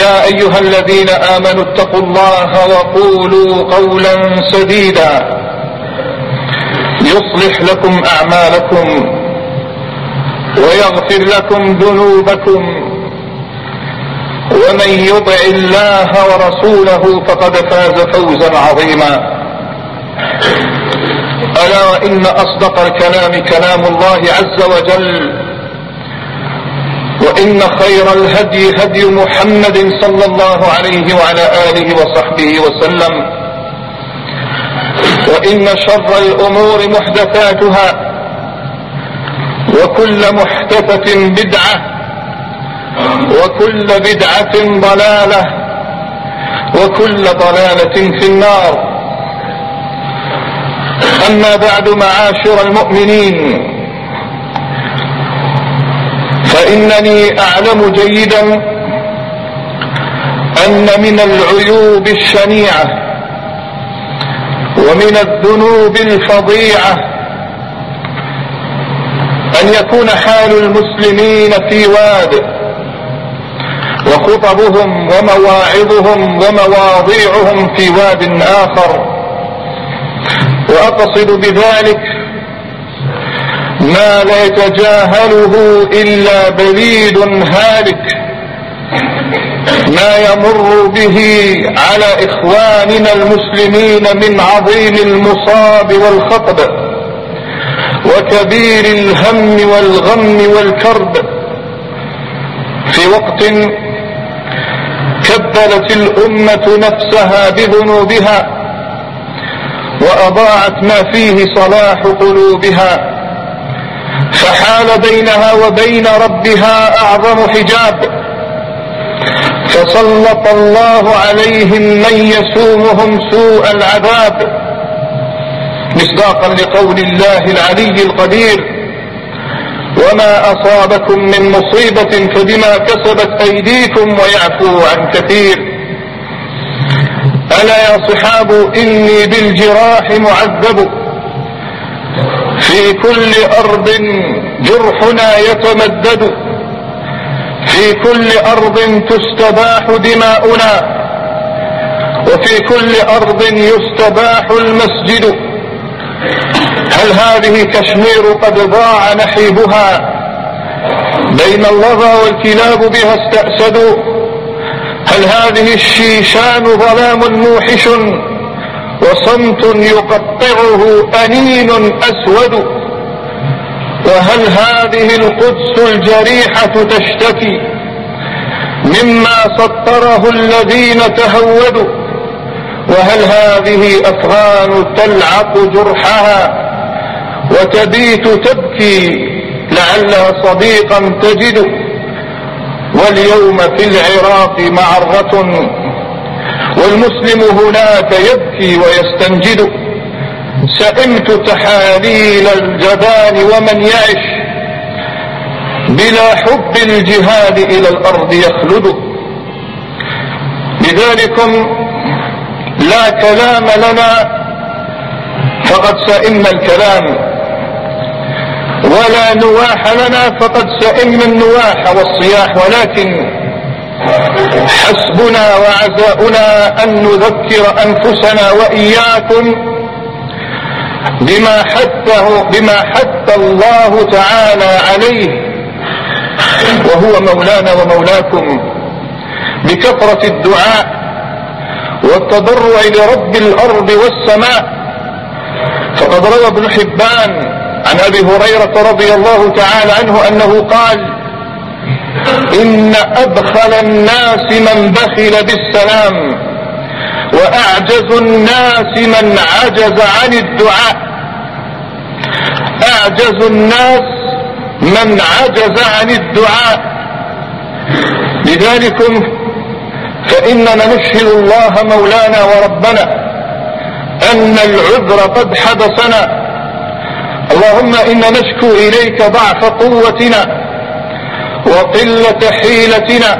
يا أيها الذين آمنوا اتقوا الله وقولوا قولا سديدا يصلح لكم أعمالكم ويغفر لكم ذنوبكم ومن يطع الله ورسوله فقد فاز فوزا عظيما ألا وإن أصدق الكلام كلام الله عز وجل وإن خير الهدي هدي محمد صلى الله عليه وعلى آله وصحبه وسلم. وإن شر الأمور محدثاتها وكل محدثة بدعة وكل بدعة ضلالة وكل ضلالة في النار. أما بعد معاشر المؤمنين فإنني أعلم جيدا أن من العيوب الشنيعة ومن الذنوب الفظيعة أن يكون حال المسلمين في واد وخطبهم ومواعظهم ومواضيعهم في واد آخر. وأقصد بذلك ما لا يتجاهله إلا بليد هالك. ما يمر به على إخواننا المسلمين من عظيم المصاب والخطب وكبير الهم والغم والكرب. في وقت كبلت الأمة نفسها بذنوبها وأضاعت ما فيه صلاح قلوبها. فحال بينها وبين ربها أعظم حجاب. فسلط الله عليهم من يسومهم سوء العذاب. مصداقا لقول الله العلي القدير وما اصابكم من مصيبه فبما كسبت ايديكم ويعفو عن كثير. الا يا صحاب اني بالجراح معذب. في كل أرض جرحنا يتمدد. في كل أرض تستباح دماؤنا. وفي كل أرض يستباح المسجد. هل هذه كشمير قد ضاع نحيبها؟ بين اللظى والكلاب بها استأسدوا. هل هذه الشيشان ظلام موحش؟ وصمت يقطعه أنين أسود. وهل هذه القدس الجريحة تشتكي مما سطره الذين تهودوا؟ وهل هذه أفغان تلعق جرحها وتبيت تبكي لعلها صديقا تجد؟ واليوم في العراق معرة والمسلم هناك يبكي ويستنجد. سئمت تحاليل الجبان ومن يعش. بلا حب الجهاد إلى الأرض يخلد. لذلكم لا كلام لنا فقد سئمنا الكلام. ولا نواح لنا فقد سئمنا النواح والصياح. ولكن حسبنا وعزاؤنا أن نذكر أنفسنا وإياكم بما حثه بما حث الله تعالى عليه. وهو مولانا ومولاكم. بكثرة الدعاء والتضرع لرب الأرض والسماء. فقد روى ابن حبان عن أبي هريرة رضي الله تعالى عنه أنه قال إن أبخل الناس من بخل بالسلام وأعجز الناس من عجز عن الدعاء. أعجز الناس من عجز عن الدعاء. لذلك فإننا نشهد الله مولانا وربنا أن العذر قد حبسنا. اللهم إنا نشكو إليك ضعف قوتنا. وقلة حيلتنا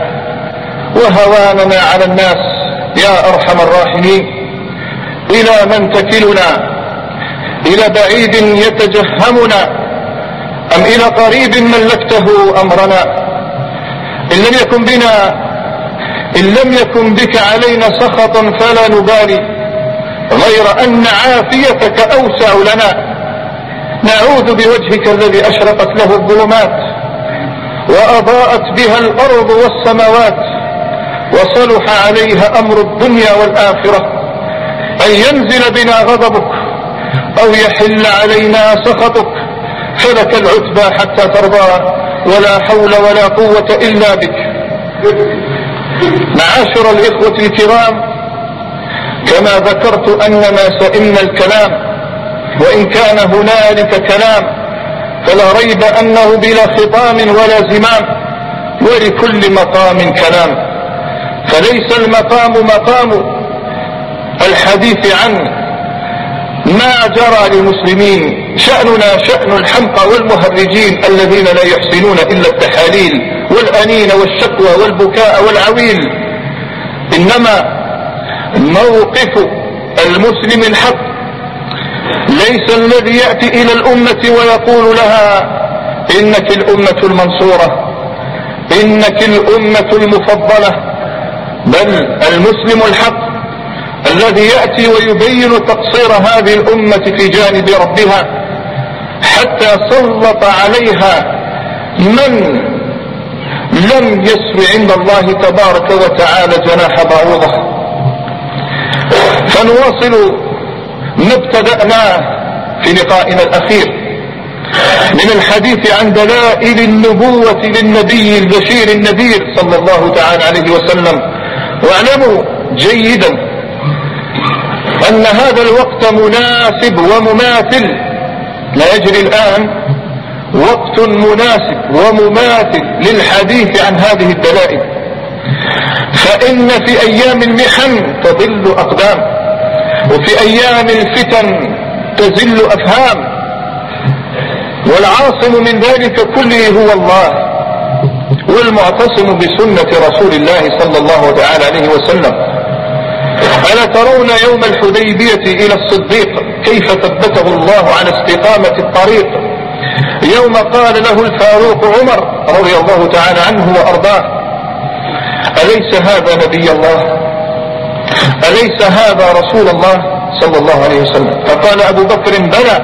وهواننا على الناس يا أرحم الراحمين. إلى من تكلنا؟ إلى بعيد يتجهمنا؟ أم إلى قريب ملكته أمرنا؟ إن لم يكن بنا إن لم يكن بك علينا سخطا فلا نبالي. غير أن عافيتك أوسع لنا. نعوذ بوجهك الذي أشرقت له الظلمات. وأضاءت بها الأرض والسماوات وصلح عليها أمر الدنيا والآخرة أن ينزل بنا غضبك أو يحل علينا سخطك فلك العتبى حتى ترضى ولا حول ولا قوة إلا بك. معاشر الإخوة الكرام كما ذكرت أننا سئمنا الكلام وإن كان هنالك كلام فلا ريب أنه بلا خطام ولا زمام ولكل مقام كلام. فليس المقام مقام الحديث عن ما جرى للمسلمين شأننا شأن الحمقى والمهرجين الذين لا يحسنون إلا التحاليل والأنين والشكوى والبكاء والعويل. إنما موقف المسلم الحق ليس الذي يأتي إلى الأمة ويقول لها إنك الأمة المنصورة إنك الأمة المفضلة بل المسلم الحق الذي يأتي ويبين تقصير هذه الأمة في جانب ربها حتى سلط عليها من لم يسر عند الله تبارك وتعالى جناح بعوضة. فنواصل ما ابتدأناه في لقائنا الأخير. من الحديث عن دلائل النبوة للنبي البشير النذير صلى الله تعالى عليه وسلم. واعلموا جيدا أن هذا الوقت مناسب ومماثل. لا يجري الآن. وقت مناسب ومماثل للحديث عن هذه الدلائل. فإن في أيام المحن تضل أقدام. وفي أيام الفتن تزل أفهام. والعاصم من ذلك كله هو الله والمعتصم بسنة رسول الله صلى الله تعالى عليه وسلم. ألا ترون يوم الحديبية إلى الصديق كيف ثبته الله على استقامة الطريق؟ يوم قال له الفاروق عمر رضي الله تعالى عنه وأرضاه أليس هذا نبي الله؟ أليس هذا رسول الله صلى الله عليه وسلم؟ فقال أبو بكر بلى.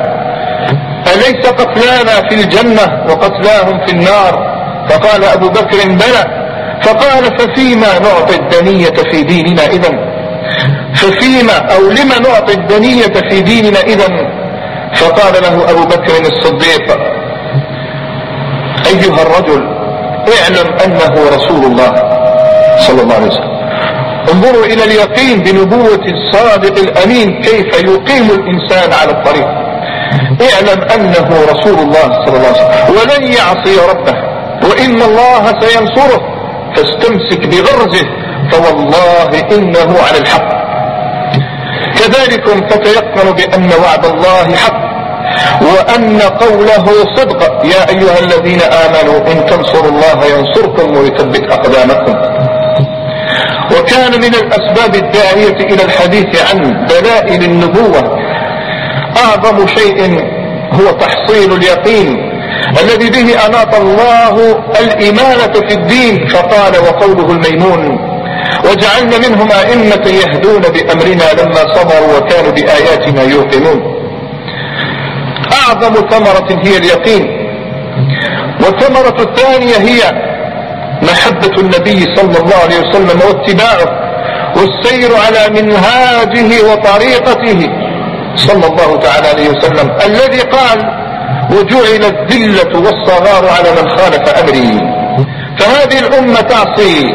أليس قتلانا في الجنة وقتلاهم في النار؟ فقال أبو بكر بلى. فقال ففيما نعطي الدنية في ديننا إذا ففيما أو لما نعطي الدنية في ديننا إذا فقال له أبو بكر الصديق أيها الرجل اعلم أنه رسول الله صلى الله عليه وسلم. انظروا إلى اليقين بنبوة الصادق الأمين كيف يقيم الإنسان على الطريق. اعلم أنه رسول الله صلى الله عليه وسلم. ولن يعصي ربه. وإن الله سينصره. فاستمسك بغرزه. فوالله إنه على الحق. كذلك فتيقن بأن وعد الله حق. وأن قوله صدق. يا أيها الذين آمنوا إن تنصروا الله ينصركم ويثبت أقدامكم. وكان من الأسباب الداعية إلى الحديث عن دلائل النبوة. أعظم شيء هو تحصيل اليقين الذي به أناط الله الإمامة في الدين فقال وقوله الميمون وجعلنا منهم أئمة يهدون بأمرنا لما صبروا وكانوا بآياتنا يوقنون. أعظم ثمرة هي اليقين. والثمرة الثانية هي محبة النبي صلى الله عليه وسلم واتباعه والسير على منهاجه وطريقته صلى الله تعالى عليه وسلم الذي قال وجعل الذلة والصغار على من خالف أمري. فهذه الأمة تعصي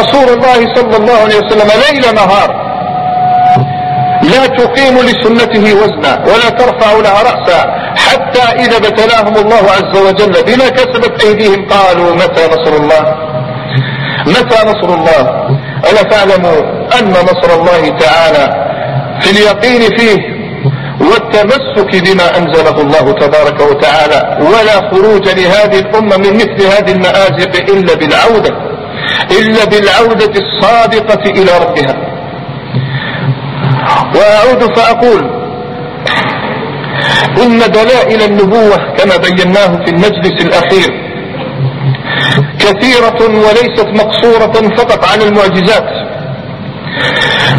رسول الله صلى الله عليه وسلم ليل نهار. لا تقيم لسنته وزنا ولا ترفع لها رأسا حتى إذا ابتلاهم الله عز وجل بما كسبت أيديهم. قالوا متى نصر الله؟ متى نصر الله؟ ألا تعلموا أن نصر الله تعالى في اليقين فيه والتمسك بما أنزله الله تبارك وتعالى. ولا خروج لهذه الأمة من مثل هذه المآزق إلا بالعودة إلا بالعودة الصادقة إلى ربها. وأعود فأقول إن دلائل النبوة كما بيناه في المجلس الأخير كثيرة وليست مقصورة فقط عن المعجزات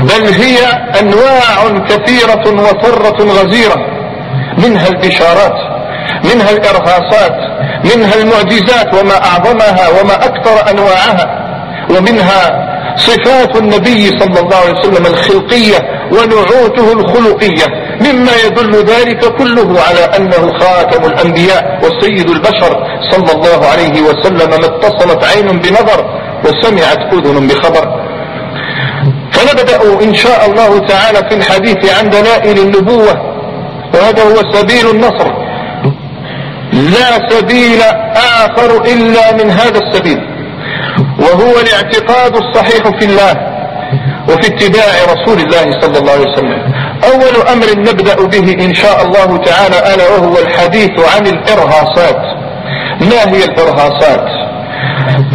بل هي أنواع كثيرة وفرة غزيرة منها البشارات منها الإرهاصات منها المعجزات وما أعظمها وما أكثر أنواعها ومنها صفات النبي صلى الله عليه وسلم الخلقية ونعوته الخلقية مما يدل ذلك كله على أنه خاتم الأنبياء وسيد البشر صلى الله عليه وسلم ما اتصلت عين بنظر وسمعت أذن بخبر. فنبدأ إن شاء الله تعالى في الحديث عن دلائل النبوة وهذا هو سبيل النصر. لا سبيل آخر إلا من هذا السبيل وهو الاعتقاد الصحيح في الله. وفي اتباع رسول الله صلى الله عليه وسلم. أول أمر نبدأ به إن شاء الله تعالى ألا وهو الحديث عن الإرهاصات. ما هي الإرهاصات؟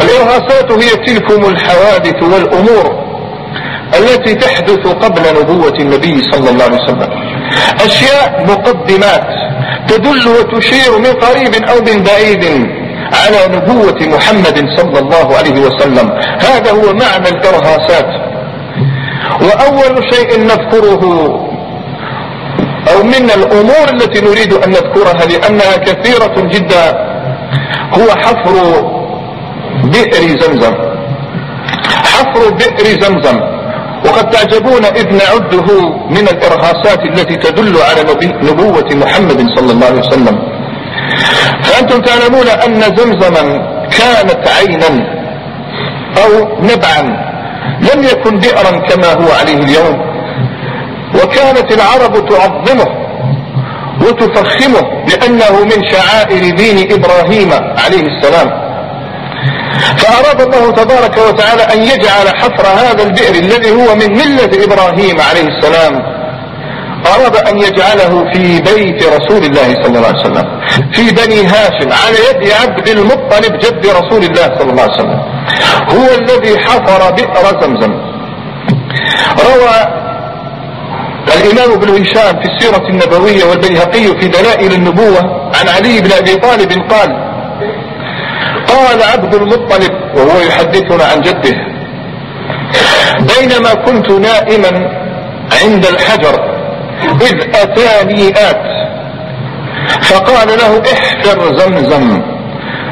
الإرهاصات هي تلكم الحوادث والأمور التي تحدث قبل نبوة النبي صلى الله عليه وسلم. أشياء مقدمات تدل وتشير من قريب أو من بعيد على نبوة محمد صلى الله عليه وسلم. هذا هو معنى الإرهاسات وأول شيء نذكره أو من الأمور التي نريد أن نذكرها لأنها كثيرة جدا هو حفر بئر زمزم. حفر بئر زمزم. وقد تعجبون إذ نعده من الإرهاصات التي تدل على نبوة محمد صلى الله عليه وسلم. فأنتم تعلمون أن زمزما كانت عينا أو نبعا. لم يكن بئرا كما هو عليه اليوم. وكانت العرب تعظمه وتفخمه لأنه من شعائر دين إبراهيم عليه السلام. فأراد الله تبارك وتعالى أن يجعل حفر هذا البئر الذي هو من ملة إبراهيم عليه السلام أراد أن يجعله في بيت رسول الله صلى الله عليه وسلم في بني هاشم على يد عبد المطلب جد رسول الله صلى الله عليه وسلم. هو الذي حفر بئر زمزم. روى الإمام ابن هشام في السيرة النبوية والبيهقي في دلائل النبوة عن علي بن أبي طالب قال قال عبد المطلب وهو يحدثنا عن جده بينما كنت نائما عند الحجر إذ أتاني آت فقال له احفر زمزم.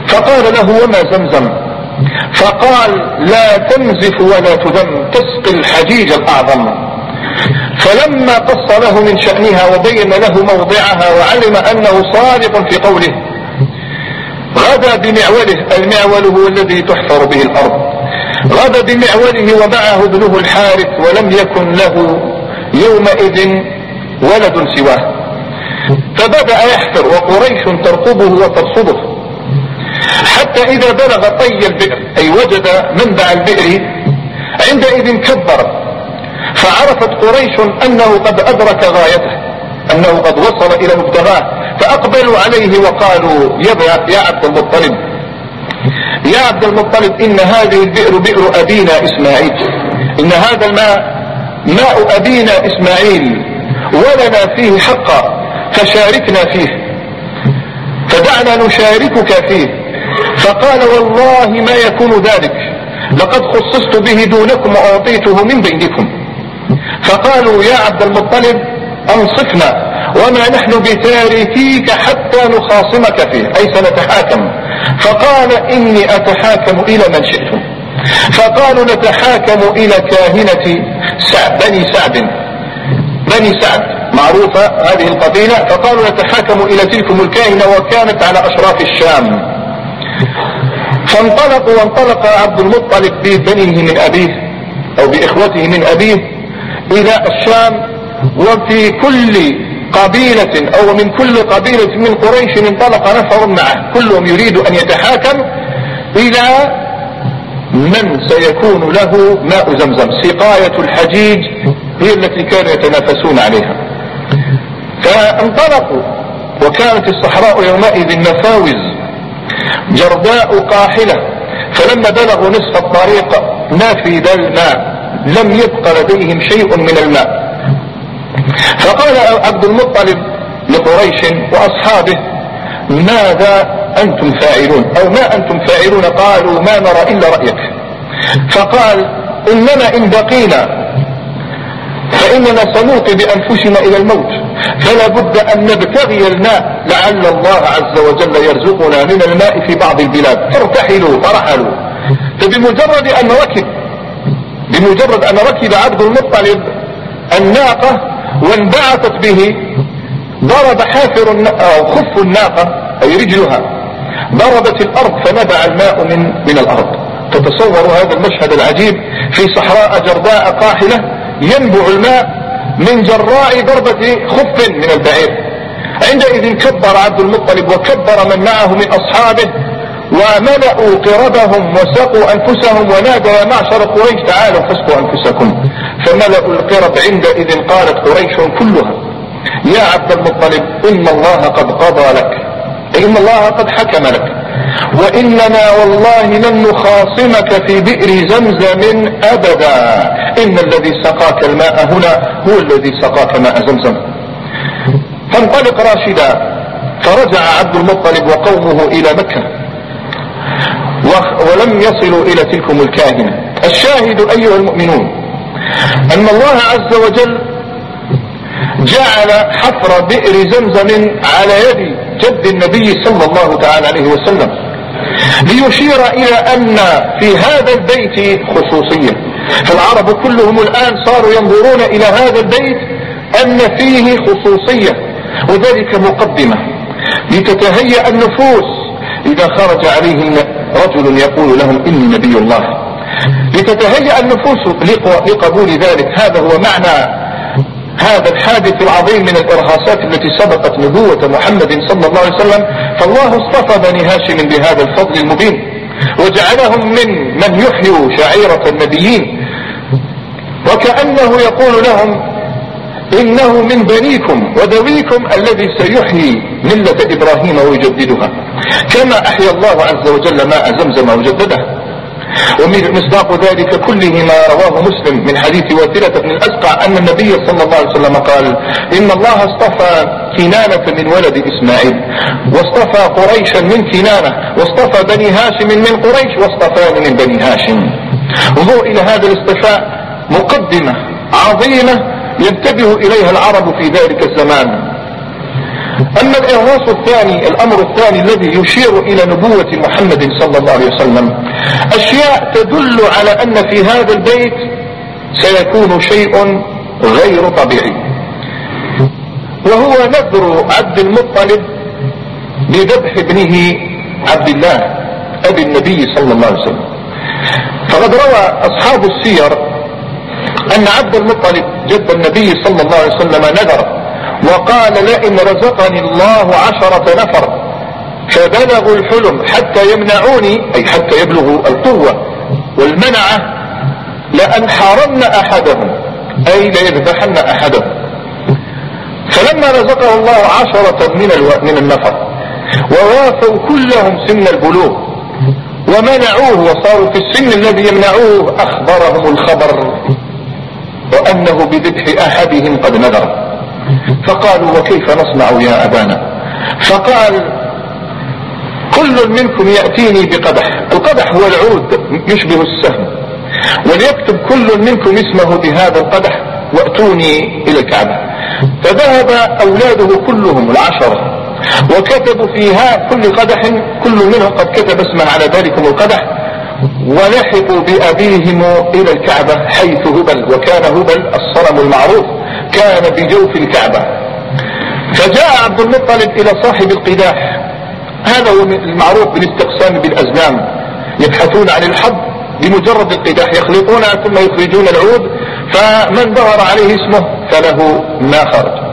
فقال له وما زمزم؟ فقال لا تنزف ولا تذم تسقي الحجيج الأعظم. فلما قص له من شأنها وبين له موضعها وعلم أنه صادق في قوله غدا بمعوله المعول هو الذي تحفر به الأرض. غدا بمعوله ومعه ابنه الحارث ولم يكن له يومئذ ولد سواه. فبدأ يحفر وقريش ترقبه وترصده. حتى إذا بلغ طي البئر أي وجد منبع البئر عندئذ كبر فعرفت قريش أنه قد أدرك غايته أنه قد وصل إلى مبتغاه فأقبلوا عليه وقالوا يا, يا عبد المطلب يا عبد المطلب إن هذه البئر بئر أبينا إسماعيل إن هذا الماء ماء أبينا إسماعيل ولنا فيه حقا فشاركنا فيه فدعا دعنا نشاركك فيه. فقال والله ما يكون ذلك. لقد خصصت به دونكم وأعطيته من بينكم. فقالوا يا عبد المطلب أنصفنا وما نحن بتاركيك حتى نخاصمك فيه أي سنتحاكم. فقال إني أتحاكم إلى من شئتم. فقالوا نتحاكم إلى كاهنة سعد بني سعد. بني سعد معروفة هذه القبيلة. فقالوا نتحاكم إلى تلكم الكاهنة وكانت على أشراف الشام. فانطلقوا وانطلق عبد المطلب ببنيه من أبيه أو بإخوته من أبيه إلى الشام وفي كل قبيلة أو من كل قبيلة من قريش انطلق نفر معه. كلهم يريد أن يتحاكم إلى من سيكون له ماء زمزم. سقاية الحجيج هي التي كانوا يتنافسون عليها. فانطلقوا وكانت الصحراء يومئذ نفاوز جرداء قاحلة. فلما بلغوا نصف الطريق نفد الماء. لم يبق لديهم شيء من الماء. فقال عبد المطلب لقريش وأصحابه ماذا أنتم فاعلون؟ أو ما أنتم فاعلون؟ قالوا ما نرى إلا رأيك. فقال إننا إن بقينا فإننا سنلقي بأنفسنا إلى الموت. فلا بد أن نبتغي الماء لعل الله عز وجل يرزقنا من الماء في بعض البلاد. فارتحلوا فرحلوا. فبمجرد أن ركب بمجرد أن ركب عبد المطلب الناقة وانبعثت به ضرب حافر أو خف الناقة أي رجلها ضربت الأرض فنبع الماء من, من الأرض. تتصوروا هذا المشهد العجيب في صحراء جرداء قاحلة ينبع الماء من جراء ضربة خف من البعير. عندئذ كبر عبد المطلب وكبر من معه من أصحابه وملأوا قربهم وسقوا أنفسهم ونادى يا معشر قريش تعالوا فاسقوا أنفسكم. فملأوا القرب عندئذ قالت قريش كلها يا عبد المطلب إن الله قد قضى لك إن الله قد حكم لك. وإننا والله لن نخاصمك في بئر زمزم أبدا. إن الذي سقاك الماء هنا هو الذي سقاك ماء زمزم. فانطلق راشدا. فرجع عبد المطلب وقومه إلى مكة. ولم يصلوا إلى تلكم الكاهنة الشاهد أيها المؤمنون أن الله عز وجل جعل حفر بئر زمزم على يد جد النبي صلى الله تعالى عليه وسلم ليشير إلى أن في هذا البيت خصوصية. فالعرب كلهم الآن صاروا ينظرون إلى هذا البيت أن فيه خصوصية وذلك مقدمة. لتتهيأ النفوس إذا خرج عليهم رجل يقول لهم إني نبي الله. لتتهيأ النفوس لقبول ذلك. هذا هو معنى هذا الحادث العظيم من الإرهاصات التي سبقت نبوة محمد صلى الله عليه وسلم فالله اصطفى بني هاشم بهذا الفضل المبين وجعلهم من من يحيوا شعيرة النبيين. وكأنه يقول لهم إنه من بنيكم وذويكم الذي سيحيي ملة إبراهيم ويجددها. كما أحيا الله عز وجل ماء زمزم وجدده. ومصداق ذلك كله ما رواه مسلم من حديث واثرة بن الأسقع أن النبي صلى الله عليه وسلم قال إن الله اصطفى كنانة من ولد إسماعيل واصطفى قريشا من كنانة واصطفى بني هاشم من قريش واصطفاني من بني هاشم. انظروا إلى هذا الاصطفاء مقدمة عظيمة ينتبه إليها العرب في ذلك الزمان. أما الإرهاص الثاني الأمر الثاني الذي يشير إلى نبوة محمد صلى الله عليه وسلم أشياء تدل على أن في هذا البيت سيكون شيء غير طبيعي. وهو نذر عبد المطلب بذبح ابنه عبد الله أبي النبي صلى الله عليه وسلم. فقد روى أصحاب السير أن عبد المطلب جد النبي صلى الله عليه وسلم نذر وقال لئن رزقني الله عشرة نفر فبلغوا الحلم حتى يمنعوني أي حتى يبلغوا القوة والمنعة لأنحرن أحدهم أي ليذبحن أحدهم فلما رزقه الله عشرة من. من النفر ووافوا كلهم سن البلوغ ومنعوه وصاروا في السن الذي يمنعوه أخبرهم الخبر وأنه بذبح أحدهم قد نذر فقالوا وكيف نصنع يا أبانا؟ فقال كل منكم يأتيني بقدح القدح هو العود يشبه السهم. وليكتب كل منكم اسمه بهذا القدح وأتوني إلى الكعبة. فذهب أولاده كلهم العشرة وكتبوا فيها كل قدح كل منهم قد كتب اسمه على ذلكم القدح ولحقوا بأبيهم إلى الكعبة حيث هبل وكان هبل الصنم المعروف. كان بجوف الكعبة. فجاء عبد المطلب إلى صاحب القداح. هذا هو المعروف بالاستقسام بالأزلام. يبحثون عن الحظ بمجرد القداح. يخلطونها ثم يخرجون العود. فمن ظهر عليه اسمه فله ما خرج.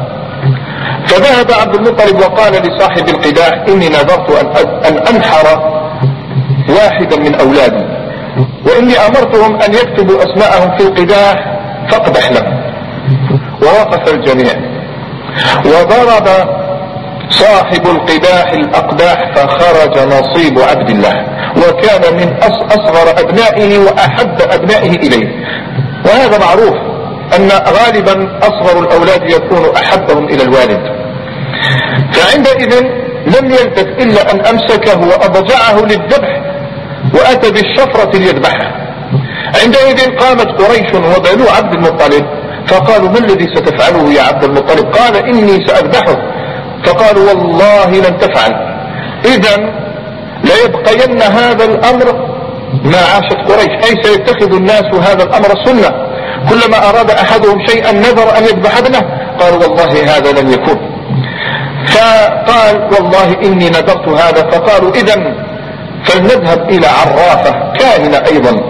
فذهب عبد المطلب وقال لصاحب القداح إني نذرت أن أنحر واحدا من أولادي. وإني أمرتهم أن يكتبوا أسماءهم في القداح فاقدح لهم. ووقف الجميع. وضرب صاحب القداح الأقداح فخرج نصيب عبد الله وكان من أصغر أبنائه وأحب أبنائه إليه. وهذا معروف أن غالبا أصغر الأولاد يكون أحبهم إلى الوالد. فعندئذ لم يلتف إلا أن أمسكه وأضجعه للذبح وأتى بالشفرة ليذبحه. عندئذ قامت قريش وبنو عبد المطلب فقالوا ما الذي ستفعله يا عبد المطلب؟ قال إني سأذبحه. فقالوا والله لن تفعل. إذا ليبقين هذا الأمر ما عاشت قريش. أي سيتخذ الناس هذا الأمر سنة. كلما أراد أحدهم شيئا نذر أن يذبح ابنه. قال والله هذا لن يكون فقال والله إني نذرت هذا. فقالوا إذا فلنذهب إلى عرافة كاهنة أيضا.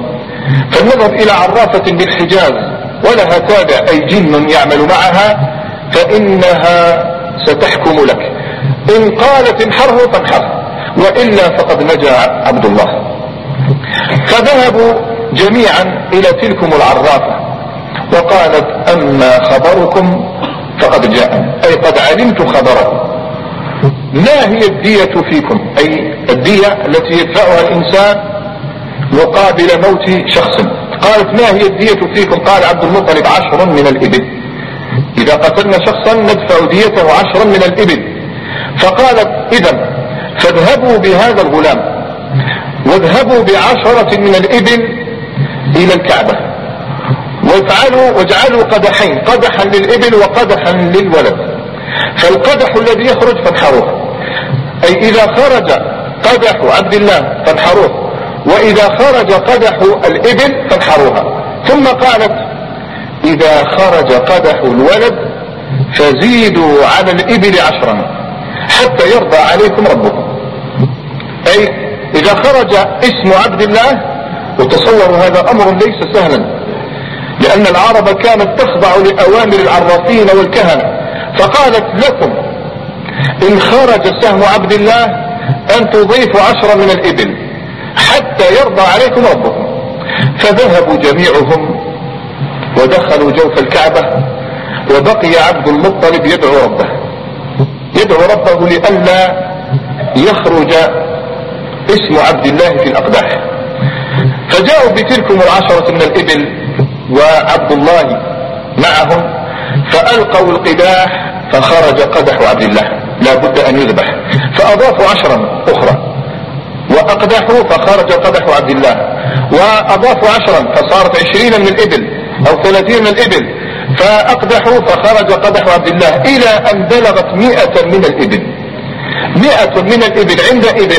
فلنذهب إلى عرافة بالحجاز. ولها تابع أي جن يعمل معها فإنها ستحكم لك. إن قالت انحره فانحره وإلا فقد نجا عبد الله. فذهبوا جميعا إلى تلكم العرافة وقالت أما خبركم فقد جاء أي قد علمت خبركم. ما هي الدية فيكم؟ أي الدية التي يدفعها الإنسان مقابل موت شخص؟ قالت ما هي الدية فيكم؟ قال عبد المطلب عشر من الإبل. إذا قتلنا شخصا ندفع ديته عشرا من الإبل. فقالت إذا فاذهبوا بهذا الغلام واذهبوا بعشرة من الإبل إلى الكعبة. وافعلوا واجعلوا قدحين قدحا للإبل وقدحا للولد. فالقدح الذي يخرج فانحروه. أي إذا خرج قدح عبد الله فانحروه. وإذا خرج قدح الإبل فانحروها. ثم قالت إذا خرج قدح الولد فزيدوا على الإبل عشرا حتى يرضى عليكم ربكم. أي إذا خرج اسم عبد الله وتصوروا هذا أمر ليس سهلا لأن العرب كانت تخضع لأوامر العرافين والكهنة. فقالت لكم إن خرج سهم عبد الله أن تضيفوا عشرة من الإبل. حتى يرضى عليكم ربكم. فذهبوا جميعهم ودخلوا جوف الكعبة وبقي عبد المطلب يدعو ربه. يدعو ربه لئلا يخرج اسم عبد الله في الأقداح. فجاءوا بتلكم العشرة من الإبل وعبد الله معهم فألقوا القداح فخرج قدح عبد الله. لا بد أن يذبح. فأضافوا عشرا أخرى. وأقدحوا فخرج قدح عبد الله. وأضافوا عشرا فصارت عشرين من الإبل أو ثلاثين من الإبل. فأقدحوا فخرج قدح عبد الله إلى أن بلغت مئة من الإبل. مئة من الإبل عندئذ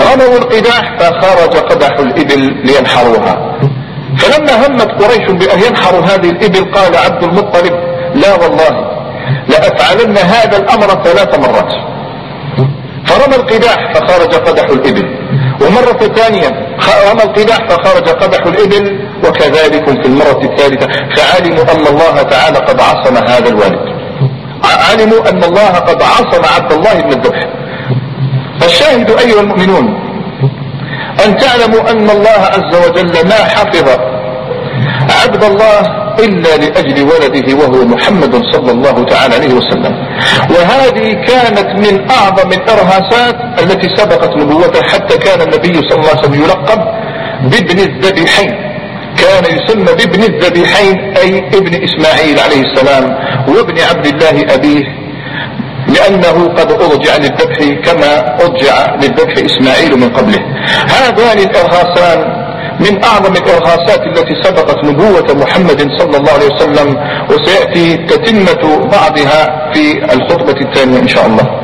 رموا القداح فخرج قدح الإبل لينحروها. فلما همت قريش بأن ينحروا هذه الإبل قال عبد المطلب لا والله لأفعلن هذا الأمر ثلاث مرات. فرمى القداح فخرج قدح الإبل. ومرة ثانية رمى القداح فخرج قدح الإبل وكذلك في المرة الثالثة فعلموا أن الله تعالى قد عصم هذا الوالد. علموا أن الله قد عصم عبد الله بن الذبح الشاهد أيها المؤمنون أن تعلموا أن الله عز وجل ما حفظ عبد الله إلا لأجل ولده وهو محمد صلى الله تعالى عليه وسلم. وهذه كانت من أعظم الإرهاسات التي سبقت نبوته حتى كان النبي صلى الله عليه وسلم يلقب بابن الذبيحين. كان يسمى بابن الذبيحين أي ابن إسماعيل عليه السلام وابن عبد الله أبيه لأنه قد أرجع للذبح كما أرجع للذبح إسماعيل من قبله. هذان الإرهاصان من أعظم الإرهاصات التي سبقت نبوة محمد صلى الله عليه وسلم وسيأتي تتمة بعضها في الخطبة الثانية إن شاء الله.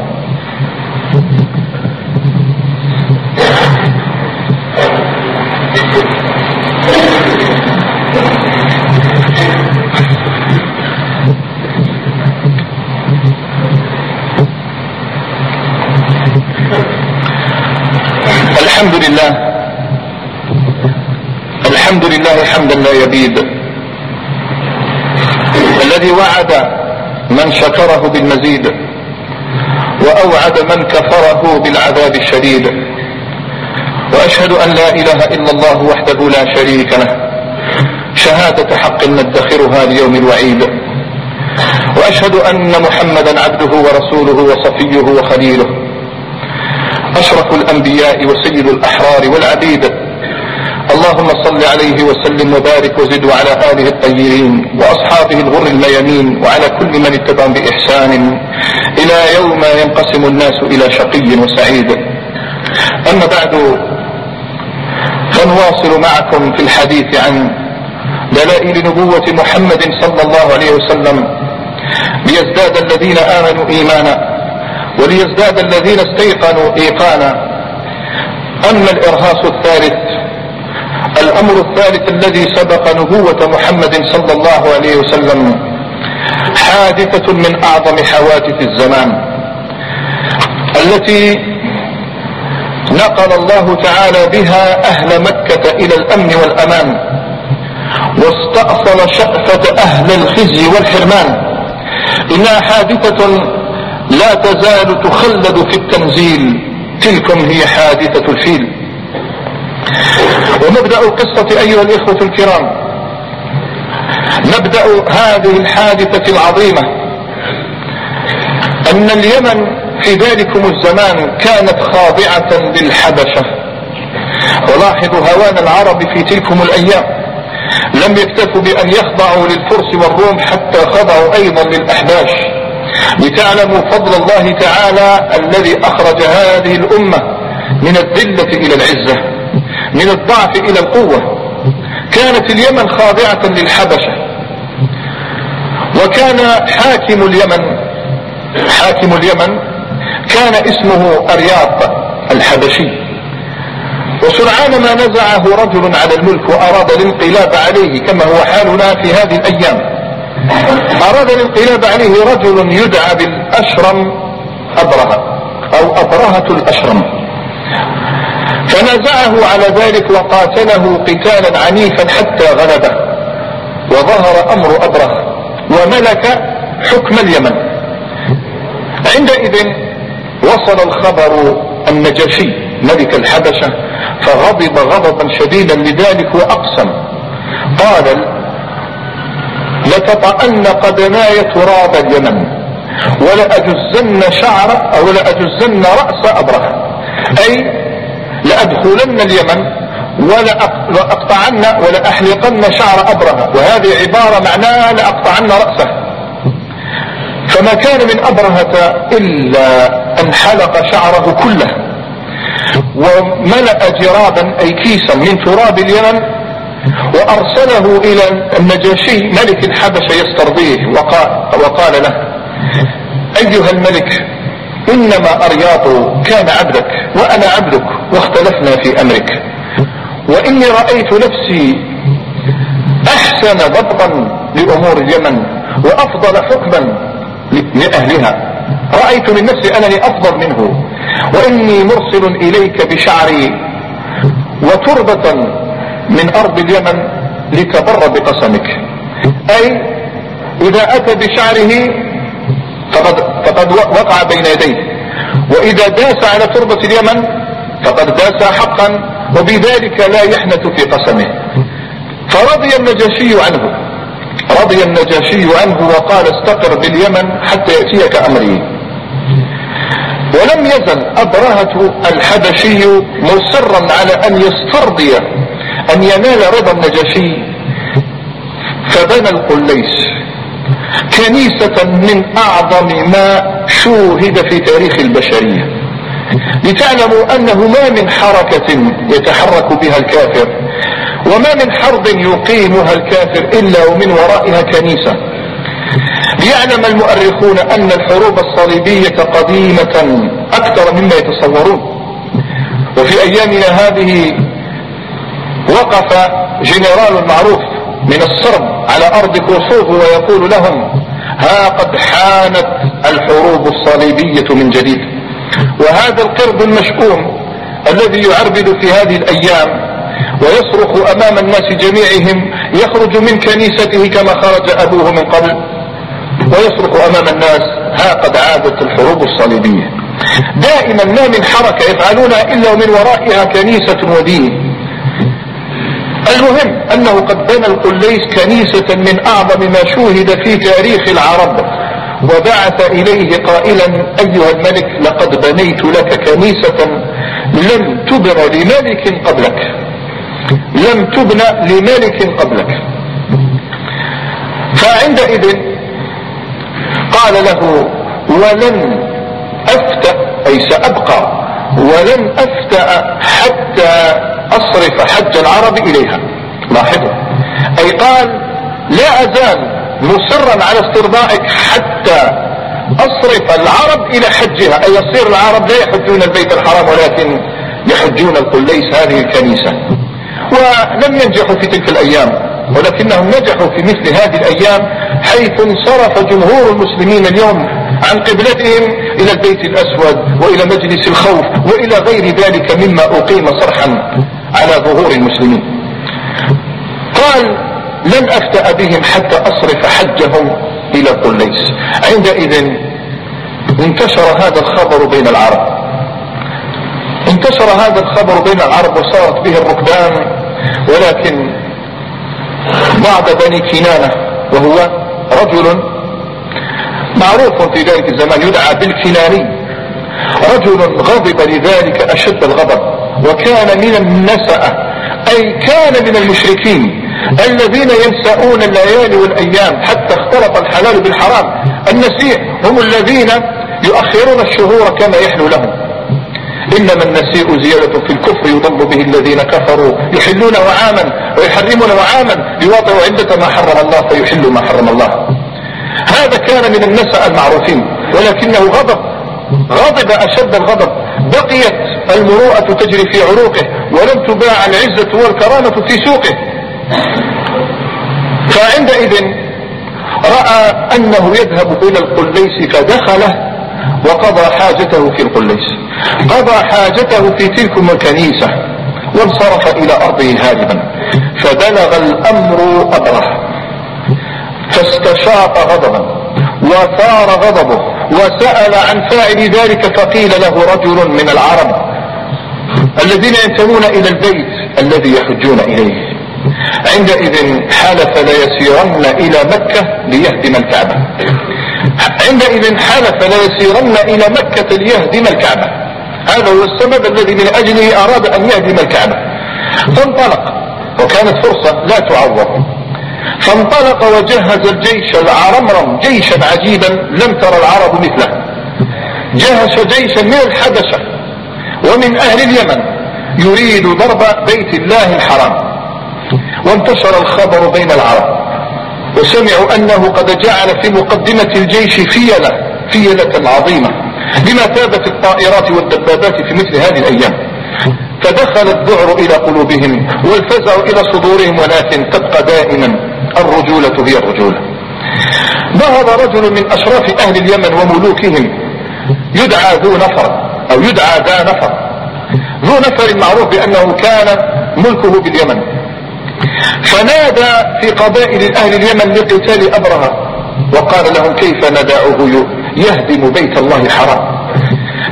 الحمد لله حمدا لا يبيد. الذي وعد من شكره بالمزيد وأوعد من كفره بالعذاب الشديد. وأشهد أن لا إله إلا الله وحده لا شريك له. شهادة حق ندخرها ليوم الوعيد. وأشهد أن محمدا عبده ورسوله وصفيه وخليله. أشرف الأنبياء وسيد الأحرار والعبيد. اللهم صل عليه وسلم وبارك وزد على آله الطيبين وأصحابه الغر الميامين وعلى كل من اتبعهم بإحسان. إلى يوم ينقسم الناس إلى شقي وسعيد. أما بعد فنواصل معكم في الحديث عن دلائل نبوة محمد صلى الله عليه وسلم. ليزداد الذين آمنوا إيمانا وليزداد الذين استيقنوا إيقانا. أما الإرهاص الثالث الأمر الثالث الذي سبق نبوة محمد صلى الله عليه وسلم حادثة من أعظم حوادث الزمان التي نقل الله تعالى بها أهل مكة إلى الأمن والأمان واستأصل شأفة أهل الخزي والحرمان. انها حادثة لا تزال تخلد في التنزيل تلكم هي حادثة الفيل. ومبدأ القصة أيها الإخوة الكرام. مبدأ هذه الحادثة العظيمة. أن اليمن في ذلكم الزمان كانت خاضعة للحبشة. ولاحظوا هوان العرب في تلكم الأيام. لم يكتفوا بأن يخضعوا للفرس والروم حتى خضعوا أيضا للأحباش. لتعلموا فضل الله تعالى الذي أخرج هذه الأمة من الذلة إلى العزة. من الضعف إلى القوة. كانت اليمن خاضعة للحبشة. وكان حاكم اليمن حاكم اليمن كان اسمه أرياط الحبشي. وسرعان ما نزعه رجل على الملك وأراد الانقلاب عليه كما هو حالنا في هذه الأيام. أراد الانقلاب عليه رجل يدعى بالأشرم أبرهة أو أبرهة الأشرم. فنازعه على ذلك وقاتله قتالا عنيفا حتى غلبه. وظهر أمر أبره وملك حكم اليمن. عندئذ وصل الخبر النجاشي ملك الحبشة فغضب غضبا شديدا لذلك وأقسم. قال لتطأن قدماي تراب اليمن ولأجزن شعر أو لأجزن رأس أبرهة أي لأدخلن اليمن ولأقطعن ولأحلقن شعر أبرهة وهذه عبارة معناها لأقطعن رأسه. فما كان من أبرهة إلا أن حلق شعره كله. وملأ جرابا أي كيسا من تراب اليمن. وأرسله إلى النجاشي ملك الحبشة يسترضيه. وقال, وقال له أيها الملك إنما أرياط كان عبدك وأنا عبدك واختلفنا في أمرك. وإني رأيت نفسي أحسن ضبطا لأمور اليمن وأفضل حكما لأهلها. رأيت من نفسي أنني أفضل منه. وإني مرسل إليك بشعري وتربة من أرض اليمن لتبر بقسمك. أي إذا أتى بشعره فقد, فقد وقع بين يديه. وإذا داس على تربة اليمن فقد داس حقا وبذلك لا يحنث في قسمه. فرضي النجاشي عنه. رضي النجاشي عنه وقال استقر باليمن حتى يأتيك أمري. ولم يزل أبرهة الحبشي مصرا على أن يسترضي أن ينال رضا النجاشي. فبنى القليس. كنيسة من أعظم ما شوهد في تاريخ البشرية. لتعلموا أنه ما من حركة يتحرك بها الكافر وما من حرب يقيمها الكافر إلا ومن ورائها كنيسة. ليعلم المؤرخون أن الحروب الصليبية قديمة أكثر مما يتصورون. وفي أيامنا هذه وقف جنرال معروف من الصرب على أرض كوسوفو ويقول لهم ها قد حانت الحروب الصليبية من جديد. وهذا القرد المشؤوم الذي يعربد في هذه الأيام ويصرخ أمام الناس جميعهم يخرج من كنيسته كما خرج أبوه من قبل ويصرخ أمام الناس ها قد عادت الحروب الصليبية. دائما ما من حركة يفعلونها إلا ومن ورائها كنيسة ودين. المهم أنه قد بنى القليس كنيسة من أعظم ما شوهد في تاريخ العرب. وبعث إليه قائلا أيها الملك لقد بنيت لك كنيسة لم تبن لملك قبلك. لم تبن لملك قبلك. فعندئذ قال له ولن أفتأ أي سأبقى ولن أفتأ حتى أصرف حج العرب إليها. لاحظوا. أي قال لا أزال مصرا على استرضائك حتى أصرف العرب إلى حجها. أي يصير العرب لا يحجون البيت الحرام ولكن يحجون القليس هذه الكنيسة. ولم ينجحوا في تلك الأيام ولكنهم نجحوا في مثل هذه الأيام حيث انصرف جمهور المسلمين اليوم عن قبلتهم إلى البيت الأسود وإلى مجلس الخوف وإلى غير ذلك مما أقيم صرحا. على ظهور المسلمين. قال لن أفتأ بهم حتى أصرف حجهم إلى قليس. عندئذ انتشر هذا الخبر بين العرب. انتشر هذا الخبر بين العرب وصارت به الركبان ولكن بعد بني كنانة وهو رجل معروف في ذلك الزمان يدعى بالكناني. رجل غضب لذلك أشد الغضب. وكان من النسأة أي كان من المشركين الذين ينسؤون الليالي والأيام حتى اختلط الحلال بالحرام. النسيء هم الذين يؤخرون الشهور كما يحلو لهم. إنما النسيء زيادة في الكفر يضل به الذين كفروا يحلونه عاما ويحرمونه عاما ليواطئوا عدة ما حرم الله فيحلوا ما حرم الله. هذا كان من النساء المعروفين ولكنه غضب غضب أشد الغضب. بقيت المروءة تجري في عروقه ولم تباع العزة والكرامة في سوقه. فعندئذ رأى أنه يذهب إلى القليس فدخله وقضى حاجته في القليس. قضى حاجته في تلكم الكنيسة وانصرف إلى أرضه هاربا فبلغ الأمر أبره فاستشاط غضبا وثار غضبه. وسأل عن فاعل ذلك فقيل له رجل من العرب الذين ينتمون إلى البيت الذي يحجون إليه. عندئذ حلف ليسيرن إلى مكة ليهدم الكعبة. عندئذ حلف ليسيرن إلى مكة ليهدم الكعبة. هذا هو السبب الذي من أجله أراد أن يهدم الكعبة. فانطلق وكانت فرصة لا تعوض. فانطلق وجهز الجيش العرمرم جيشا عجيبا لم ترى العرب مثله. جهز جيشا من الحبشة ومن أهل اليمن يريد ضرب بيت الله الحرام. وانتشر الخبر بين العرب وسمعوا أنه قد جعل في مقدمة الجيش فيلة فيلة عظيمة بما ثابت الطائرات والدبابات في مثل هذه الأيام. فدخل الذعر إلى قلوبهم والفزع إلى صدورهم ولكن تبقى دائما الرجولة هي الرجولة. ذهب رجل من أشراف أهل اليمن وملوكهم يدعى ذو نفر أو يدعى ذا نفر. ذو نفر معروف بأنه كان ملكه باليمن. فنادى في قبائل أهل اليمن لقتال أبرهة وقال لهم كيف ندعه يهدم بيت الله الحرام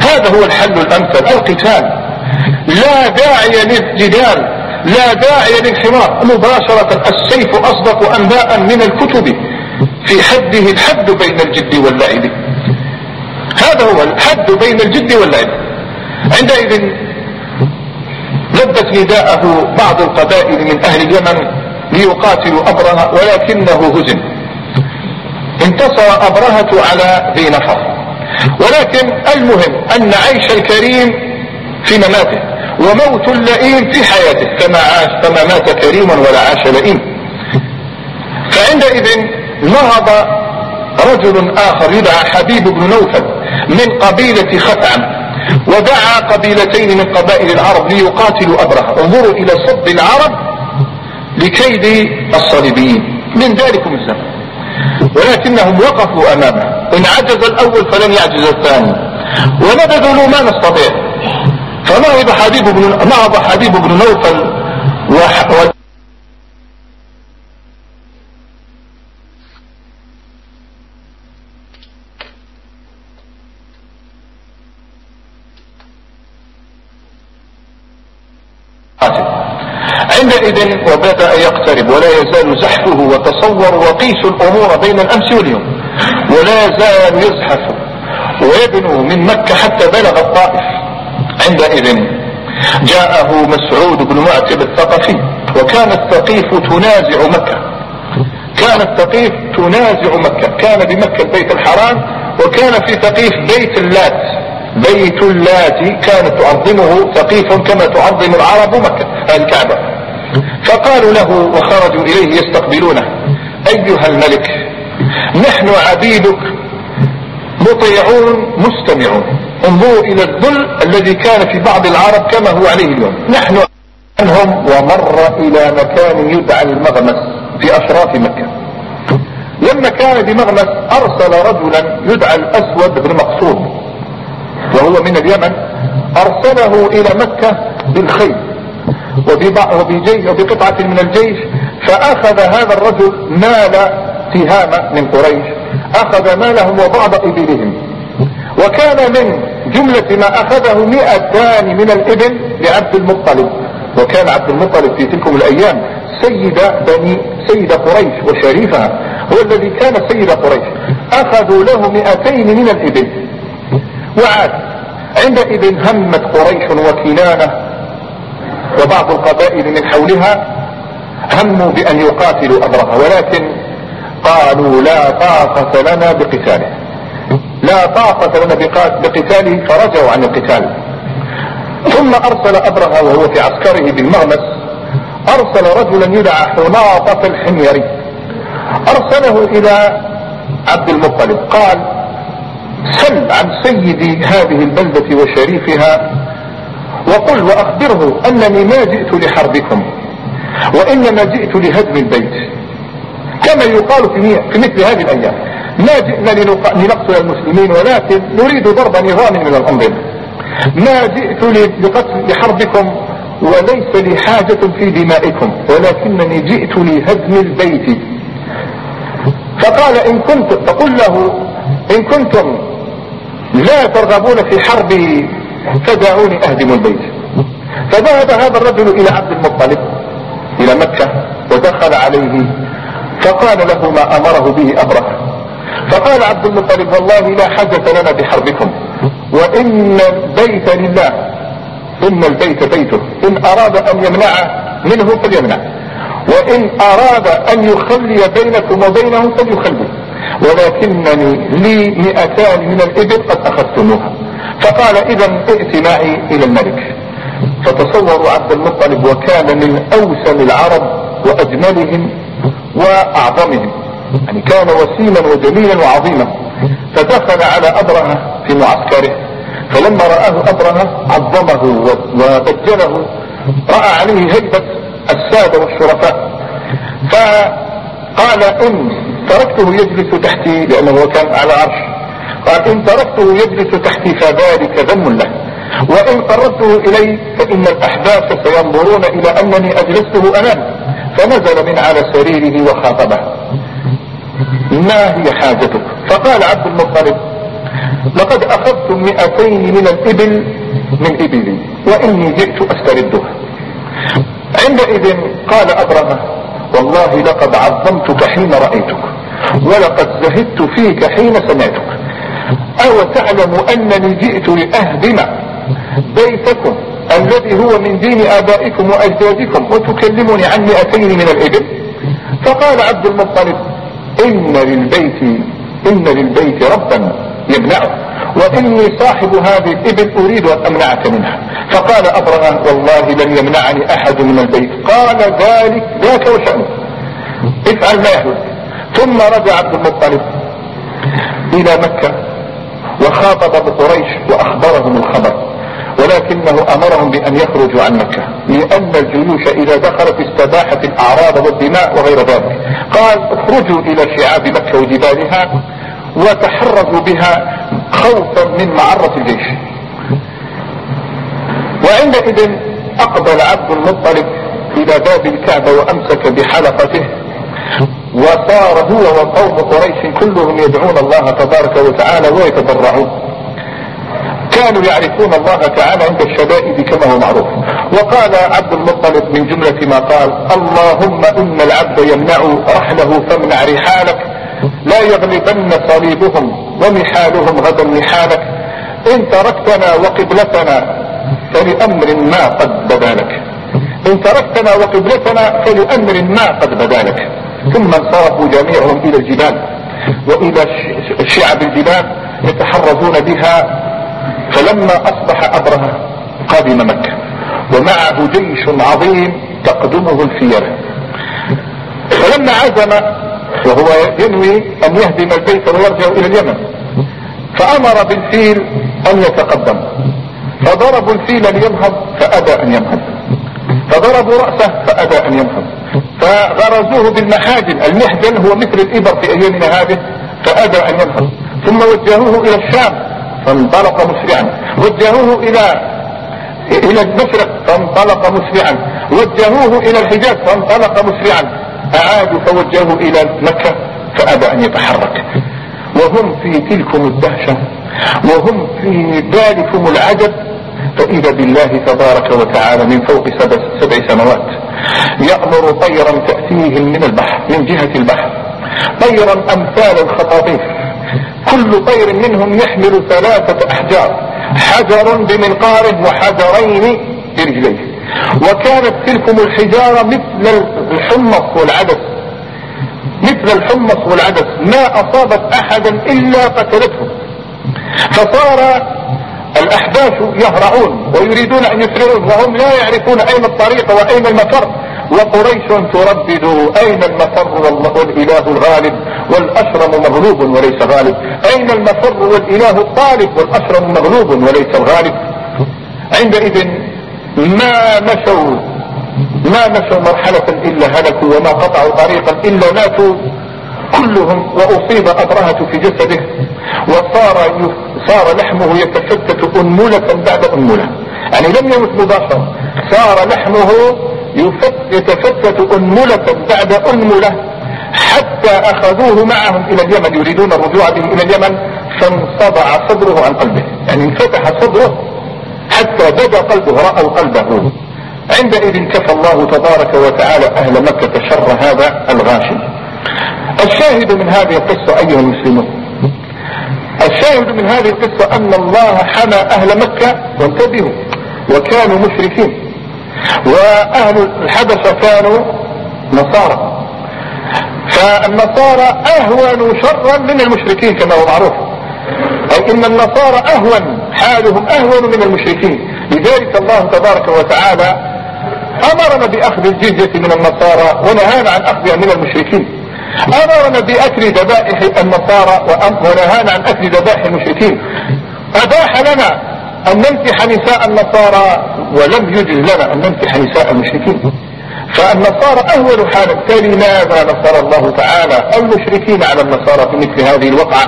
هذا هو الحل الأمثل. القتال. لا داعي للجدال. لا داعي للحوار مباشرة السيف أصدق أنباء من الكتب في حده الحد بين الجد واللعب. هذا هو الحد بين الجد واللعب. عندئذ لبت نداءه بعض القبائل من أهل اليمن ليقاتلوا أبرهة ولكنه هزم. انتصر أبرهة على ذي نفر. ولكن المهم أن عيش الكريم في مماته وموت اللئيم في حياته فما عاش فما مات كريم ولا عاش لئيم. فعندئذ نهض رجل آخر يدعى حبيب بن نوفل من قبيلة خثعم ودعا قبيلتين من قبائل العرب ليقاتلوا أبرهة. انظروا إلى صد العرب لكيد الصليبيين. من ذلكم الزمن. ولكنهم وقفوا أمامه. إن عجز الأول فلن يعجز الثاني. ونبذوا ما نستطيع. فنهض حبيب بن نهض حبيب بن نوفل و... عندئذ وبدأ يقترب ولا يزال زحفه وتصور وقيسوا الأمور بين الأمس واليوم ولا يزال يزحف ويبنو من مكة حتى بلغ الطائف. عندئذ جاءه مسعود بن معتب الثقفي وكان الثقيف تنازع مكة. كان الثقيف تنازع مكة. كان بمكة البيت الحرام وكان في ثقيف بيت اللات. بيت اللات كانت تعظمه ثقيف كما تعظم العرب مكة الكعبة فقالوا له وخرجوا إليه يستقبلونه. أيها الملك نحن عبيدك مطيعون مستمعون. انظروا إلى الذل الذي كان في بعض العرب كما هو عليه اليوم. نحن عنهم ومر إلى مكان يدعى المغمس في أشراف مكة. لما كان بمغمس أرسل رجلا يدعى الأسود بن مقصود وهو من اليمن أرسله إلى مكة بالخيل وبقطعة من الجيش فأخذ هذا الرجل مال تهامة من قريش أخذ مالهم وبعض إبلهم. وكان من جملة ما أخذه مئتان من الإبل لعبد المطلب. وكان عبد المطلب في تلكم الأيام سيد بني سيد قريش وشريفها. هو الذي كان سيد قريش. أخذوا له مئتين من الإبل. وعاد عندئذ همت قريش وكنانة وبعض القبائل من حولها هموا بأن يقاتلوا أبرهة ولكن قالوا لا طاقة لنا بقتاله لا طاقة لنا بقتاله فرجعوا عن القتال. ثم أرسل أبرهة وهو في عسكره بالمغمس أرسل رجلا يدعى حناطة الحميري أرسله إلى عبد المطلب قال سل عن سيد هذه البلدة وشريفها وقل وأخبره أنني ما جئت لحربكم وإنما جئت لهدم البيت. كما يقال في مثل هذه الأيام. ما جئنا لنقتل المسلمين ولكن نريد ضرب نظام من الأنظمة ما جئت لقتل لحربكم وليس لي حاجة في دمائكم ولكنني جئت لهدم البيت. فقال إن كنت تقول له إن كنتم لا ترغبون في حرب فدعوني أهدم البيت. فذهب هذا الرجل إلى عبد المطلب إلى مكة ودخل عليه فقال له ما أمره به ابرهة فقال عبد المطلب والله لا حاجة لنا بحربكم وإن البيت لله إن البيت بيته إن أراد أن يمنعه منه فليمنع وإن أراد أن يخلي بينكم وبينه فليخلي ولكنني لي مئتان من الإبل قد أخذتموها. فقال اذا ائت معي إلى الملك. فتصوروا عبد المطلب وكان من أوسم العرب وأجملهم وأعظمهم. يعني كان وسيما وجميلا وعظيما. فدخل على ابرهة في معسكره. فلما رآه ابرهة عظمه وبجله رأى عليه هيبة السادة والشرفاء. فقال إن تركته يجلس تحتي لأنه كان على عرش. قال إن تركته يجلس تحتي فذلك ذم له. وإن قربته إلي فإن الأحداث سينظرون إلى أنني أجلسته أمامه فنزل من على سريره وخاطبه. ما هي حاجتك؟ فقال عبد المطلب لقد أخذتم مئتين من الإبل من إبلي وإني جئت أستردها عندئذ قال أبرهة والله لقد عظمتك حين رأيتك ولقد زهدت فيك حين سمعتك. أو تعلم أنني جئت لأهدم بيتكم الذي هو من دين آبائكم وأجدادكم وتكلمني عن مئتين من الإبل؟ فقال عبد المطلب إن للبيت إن للبيت ربا يمنعه وإني صاحب هذه الإبل أريد أن أمنعك منها. فقال أبرهة والله لن يمنعني أحد من البيت. قال ذلك ذاك وشأنه. افعل ما يحدث. ثم رجع عبد المطلب إلى مكة وخاطب بقريش وأخبرهم الخبر. ولكنه أمرهم بأن يخرجوا عن مكة لأن الجيوش إذا دخلت استباحت الأعراض والدماء وغير ذلك. قال اخرجوا إلى شعاب مكة وجبالها وتحرزوا بها خوفا من معرة الجيش. وعندئذ أقبل عبد المطلب إلى باب الكعبة وأمسك بحلقته وصار هو وقوم قريش كلهم يدعون الله تبارك وتعالى ويتضرعون كانوا يعرفون الله تعالى عند الشدائد كما هو معروف. وقال عبد المطلب من جملة ما قال اللهم إن العبد يمنع رحله فامنع رحالك لا يغلبن صليبهم ومحالهم غدا محالك إن تركتنا وقبلتنا فلأمر ما قد بدا لك. إن تركتنا وقبلتنا فلأمر ما قد بدا لك. ثم انصرفوا جميعهم إلى الجبال وإلى شعب الجبال يتحرزون بها فلما أصبح أبرهة قادم مكة ومعه جيش عظيم تقدمه الفيلة فلما عزم وهو ينوي أن يهدم البيت ويرجع إلى اليمن فأمر بالفيل أن يتقدم. فضربوا الفيل لينهض فأبى أن ينهض فضربوا رأسه فأبى أن ينهض فغرزوه بالمحاجن المحجن هو مثل الإبر في أيامنا هذه فأبى أن ينهض ثم وجهوه إلى الشام. فانطلق مسرعا. وجهوه إلى إلى المشرق فانطلق مسرعا. وجهوه إلى الحجاز فانطلق مسرعا. أعادوا فوجهوه إلى مكة فأبى أن يتحرك. وهم في تلكم الدهشة وهم في ذلكم العجب. فإذا بالله تبارك وتعالى من فوق سبع, سماوات يأمر طيرا تأتيهم من البحر من جهة البحر طيرا أمثال الخطاطيف. كل طير منهم يحمل ثلاثة أحجار حجر بمنقاره وحجرين برجليه وكانت تلكم الحجارة مثل الحمص والعدس. مثل الحمص والعدس. ما أصابت أحدا إلا قتلته. فصار الأحباش يهرعون ويريدون أن يسرعون وهم لا يعرفون أين الطريق وأين المفر. وقريش تردد أين المفر والإله الغالب والأشرم مغلوب وليس غالب. أين المفر والإله الطالب والأشرم مغلوب وليس الغالب. عندئذ ما مشوا ما مشوا مرحلة إلا هلكوا وما قطعوا طريقا إلا ماتوا. كلهم وأصيب أبرهة في جسده. وصار صار لحمه يتفتت أنملة بعد أنملة. يعني لم يمت مباشرة صار لحمه يتفتت أنملة بعد أنملة حتى أخذوه معهم إلى اليمن يريدون الرجوع به إلى اليمن فانصدع صدره عن قلبه. يعني انفتح صدره حتى بدا قلبه رأوا قلبه. عندئذ كفى الله تبارك وتعالى أهل مكة شر هذا الغاشم الشاهد من هذه القصة أيها المسلمون الشاهد من هذه القصة أن الله حمى أهل مكة وانتبهوا وكانوا مشركين. وأهل الحبشة كانوا نصارى. فالنصارى أهون شرا من المشركين كما هو معروف. أي إن النصارى أهون حالهم أهون من المشركين. لذلك الله تبارك وتعالى أمرنا بأخذ الجزية من النصارى ونهانا عن أخذها من المشركين. أمرنا بأكل ذبائح النصارى ونهانا عن أكل ذبائح المشركين. أباح لنا أن نمسح نساء النصارى ولم يجز لنا أن نمسح نساء المشركين. فالنصارى أول حال بالتالي ماذا نصر الله تعالى المشركين على النصارى في مثل هذه الوقعة.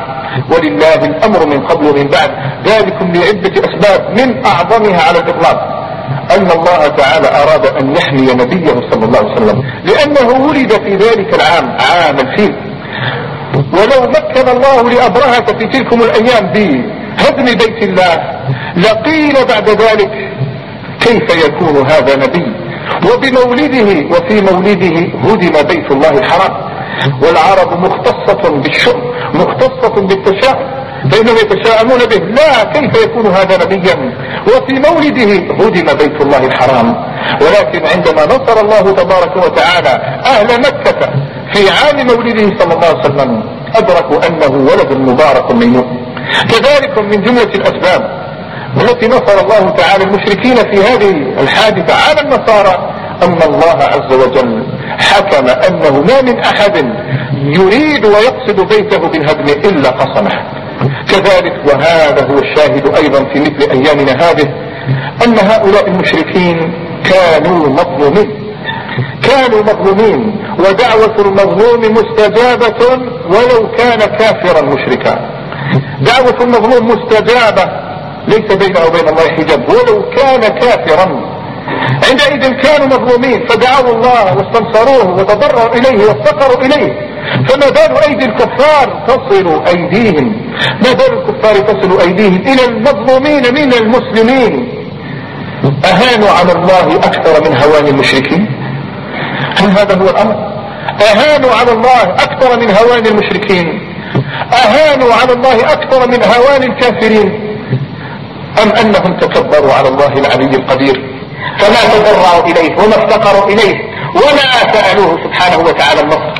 ولله الأمر من قبل ومن بعد. ذلكم لعدة أسباب من أعظمها على الإطلاق. أن الله تعالى أراد أن يحمي نبيه صلى الله عليه وسلم. لأنه ولد في ذلك العام عام الفيل ولو مكن الله لأبرهة في تلكم الأيام بهدم بيت الله. لقيل بعد ذلك كيف يكون هذا نبي؟ وبمولده وفي مولده هدم بيت الله الحرام. والعرب مختصة بالشؤم مختصة بالتشاؤم فإنهم يتشاءمون به. لا كيف يكون هذا نبيا؟ وفي مولده هدم بيت الله الحرام. ولكن عندما نصر الله تبارك وتعالى أهل مكة في عام مولده صلى الله عليه وسلم أدركوا أنه ولد مبارك ميمون كذلك من جملة الأسباب التي نصر الله تعالى المشركين في هذه الحادثة على النصارى أن الله عز وجل حكم أنه ما من أحد يريد ويقصد بيته بالهدم إلا قصمه. كذلك وهذا هو الشاهد أيضا في مثل أيامنا هذه أن هؤلاء المشركين كانوا مظلومين. كانوا مظلومين ودعوة المظلوم مستجابة ولو كان كافرا مشركا دعوة المظلوم مستجابة. ليس بينه وبين الله حجاب. ولو كان كافرا. عندئذ كانوا مظلومين. فدعوا الله واستنصروه وتضرعوا إليه وافتقروا إليه. فما بال أيدي الكفار تصل أيديهم. ما بال الكفار تصل أيديهم. إلى المظلومين من المسلمين. أهانوا على الله أكثر من هوان المشركين. هل هذا هو الأمر؟ أهانوا على الله أكثر من هوان المشركين. أهانوا على الله أكثر من هوان الكافرين. أم أنهم تكبروا على الله العلي القدير؟ فما تضرعوا إليه وما افتقروا إليه وما سألوه سبحانه وتعالى النصر.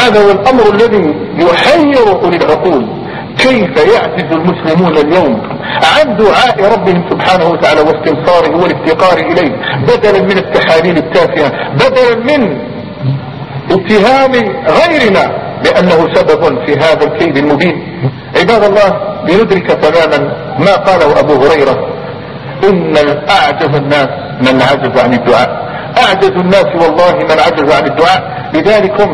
هذا هو الأمر الذي يحير أولي العقول. كيف يعجز المسلمون اليوم عن دعاء ربهم سبحانه وتعالى واستنصاره والافتقار إليه بدلا من التحاليل التافهة بدلا من اتهام غيرنا بأنه سبب في هذا الكيد المبين. عباد الله لندرك تماما ما قاله أبو هريرة إن أعجز الناس من عجز عن الدعاء. أعجز الناس والله من عجز عن الدعاء. لذلك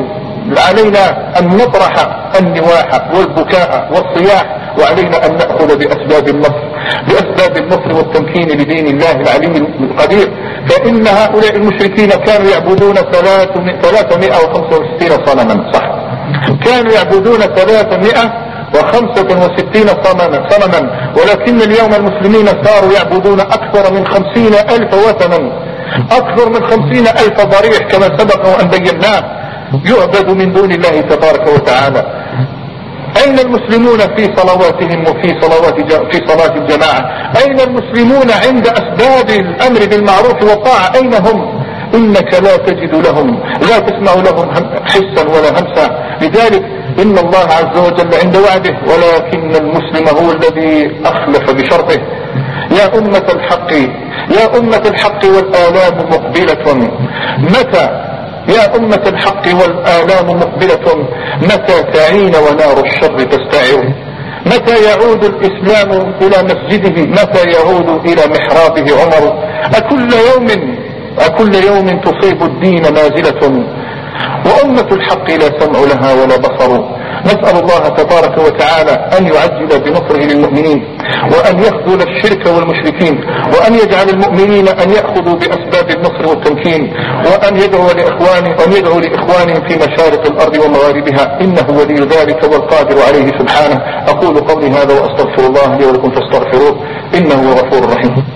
علينا أن نطرح النواح والبكاء والصياح وعلينا أن نأخذ بأسباب النصر. بأسباب النصر والتمكين لدين الله العلي القدير. فإن هؤلاء المشركين كانوا يعبدون 365 صنما صح؟ كانوا يعبدون 365 صنما صنما ولكن اليوم المسلمين صاروا يعبدون أكثر من خمسين ألف وثنا أكثر من خمسين ألف ضريح كما سبق وأن بيناه يعبد من دون الله تبارك وتعالى. أين المسلمون في صلواتهم وفي صلوات في صلاة الجماعة؟ أين المسلمون عند أسباب الأمر بالمعروف والطاعة؟ أين هم؟ إنك لا تجد لهم لا تسمع لهم حسا ولا همسا. لذلك إن الله عز وجل عند وعده ولكن المسلم هو الذي أخلف بشرطه. يا أمة الحق يا أمة الحق والآلام مقبلة. متى؟ يا أمة الحق والآلام مقبلة. متى تعين ونار الشر تستعر متى يعود الإسلام إلى مسجده؟ متى يعود إلى محرابه عمر؟ أكل يوم أكل يوم تصيب الدين نازلة. وأمة الحق لا سمع لها ولا بصر. نسأل الله تبارك وتعالى أن يعجل بنصره للمؤمنين وأن يخذل الشرك والمشركين وأن يجعل المؤمنين أن يأخذوا بأسباب النصر والتمكين وأن يدعو لإخوانه وأن يدعو لإخوانهم في مشارق الأرض ومغاربها. إنه ولي ذلك والقادر عليه سبحانه. أقول قولي هذا وأستغفر الله لي ولكم فاستغفروه. إنه غفور رحيم.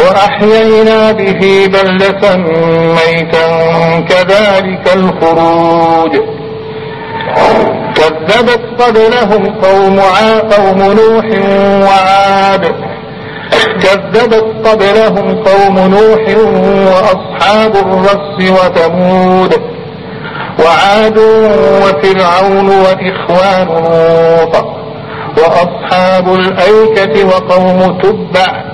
وأحيينا به بلدة ميتا كذلك الخروج. كذبت قبلهم قوم قوم نوح وعاد. كذبت قبلهم قوم نوح وأصحاب الرس وثمود. وعاد وفرعون وإخوان لوط. وأصحاب الأيكة وقوم تبع.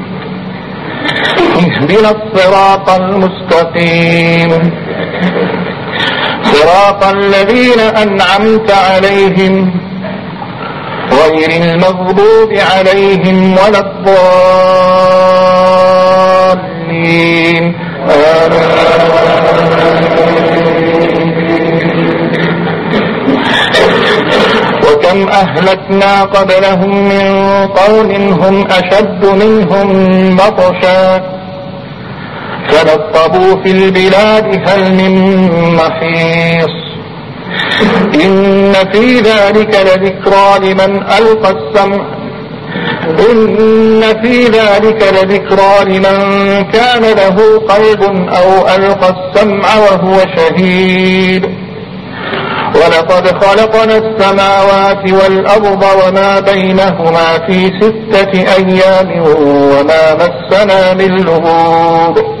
اهدنا الصراط المستقيم. صراط الذين أنعمت عليهم غير المغضوب عليهم ولا الضالين. وكم أهلكنا قبلهم من قوم هم أشد منهم بطشا. فنصبوا في البلاد هل من محيص إن في ذلك لذكرى لمن ألقى السمع إن في ذلك لذكرى لمن كان له قلب أو ألقى السمع وهو شهيد ولقد خلقنا السماوات والأرض وما بينهما في ستة أيام وما مسنا من لغوب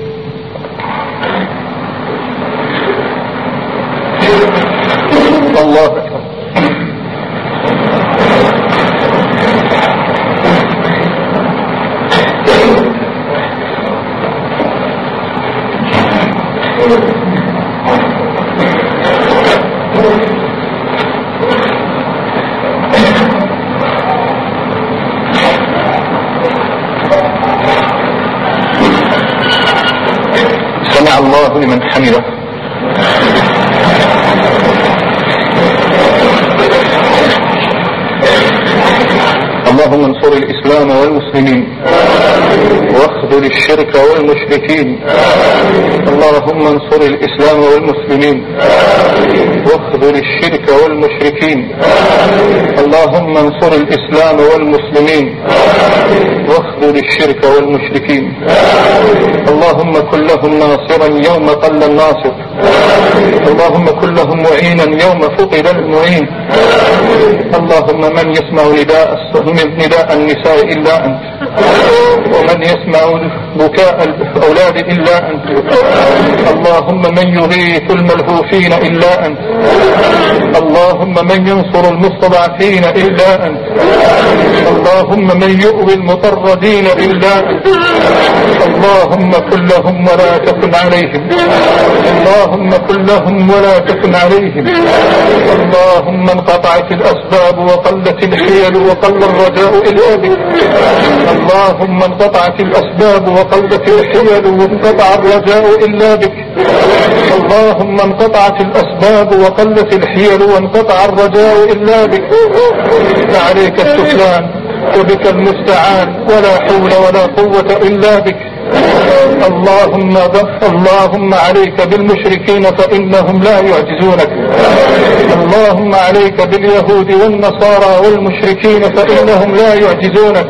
الله أكبر سمع الله لمن حمده اللهم انصر الإسلام والمسلمين واخذل الشرك والمشركين اللهم انصر الإسلام والمسلمين. واخذل الشرك والمشركين. اللهم انصر الإسلام والمسلمين. واخذل الشرك والمشركين. اللهم كن لهم ناصرا يوم قل الناصر. اللهم كن لهم معينا يوم فقد المعين. اللهم من يسمع نداء نداء النساء إلا أنت. ومن يسمع بكاء الأولاد إلا أنت. اللهم من يغيث الملهوفين إلا أنت. اللهم من ينصر المستضعفين إلا أنت. اللهم من يؤوي المطردين إلا أنت. اللهم كن لهم ولا تكن عليهم. اللهم كن لهم ولا تكن عليهم. اللهم انقطعت الأسباب وقلت الحيل وقل الرجاء إلا بك اللهم انقطعت الأسباب وقلت الحيل وانقطع الرجاء إلا بك. اللهم انقطعت الأسباب وقلت الحيل وانقطع الرجاء إلا بك. عليك السفلان وبك المستعان. ولا حول ولا قوة إلا بك. اللهم اللهم عليك بالمشركين فإنهم لا يعجزونك. اللهم عليك باليهود والنصارى والمشركين فإنهم لا يعجزونك.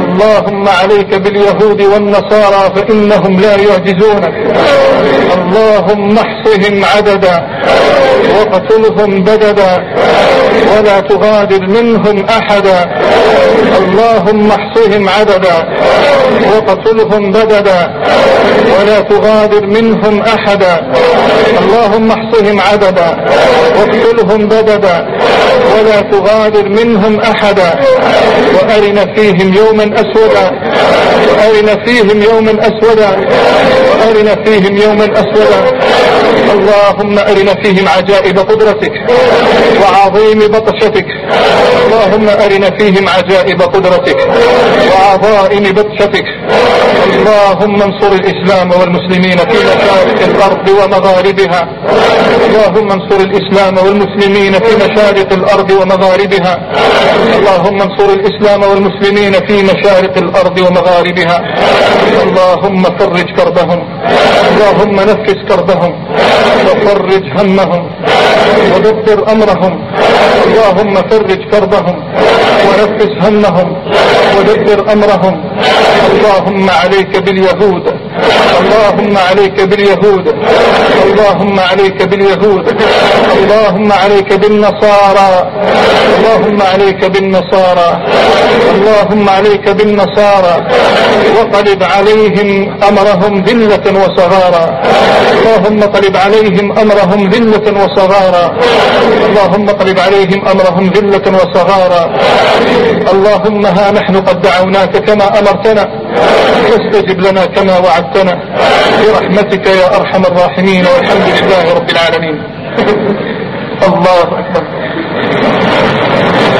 اللهم عليك باليهود والنصارى فإنهم لا يعجزونك. اللهم احصهم عددا واقتلهم بددا ولا تغادر منهم أحدا. اللهم احصهم عددا وقتلهم بددا ولا تغادر منهم أحدا. اللهم احصهم عددا واقتلهم بددا ولا تغادر منهم أحدا. وأرنا فيهم يوما أسودا. وأرنا فيهم يوما أسودا. وأرنا فيهم يوما أسودا. اللهم أرنا فيهم عجائب قدرتك وعظيم بطشتك. اللهم أرنا فيهم عجائب قدرتك وعظائم بطشتك. اللهم انصر الإسلام والمسلمين في مشارق الأرض ومغاربها. اللهم انصر الإسلام والمسلمين في مشارق الأرض ومغاربها. اللهم انصر الإسلام والمسلمين في مشارق الأرض ومغاربها. اللهم فرج كربهم. اللهم نفس كربهم. وفرج همهم ودبر أمرهم اللهم فرج كربهم ونفس همهم ودبر أمرهم. اللهم عليك باليهود. اللهم عليك باليهود. اللهم عليك باليهود. اللهم عليك بالنصارى. اللهم عليك بالنصارى. اللهم عليك بالنصارى. وقلب عليهم أمرهم ذلة وصغارا. اللهم قلب عليهم أمرهم ذلة وصغارا. اللهم قلب عليهم أمرهم ذلة وصغارا. اللهم ها نحن قد دعوناك كما أمرتنا. فاستجب لنا كما وعدتنا برحمتك يا أرحم الراحمين والحمد لله رب العالمين. الله أكبر.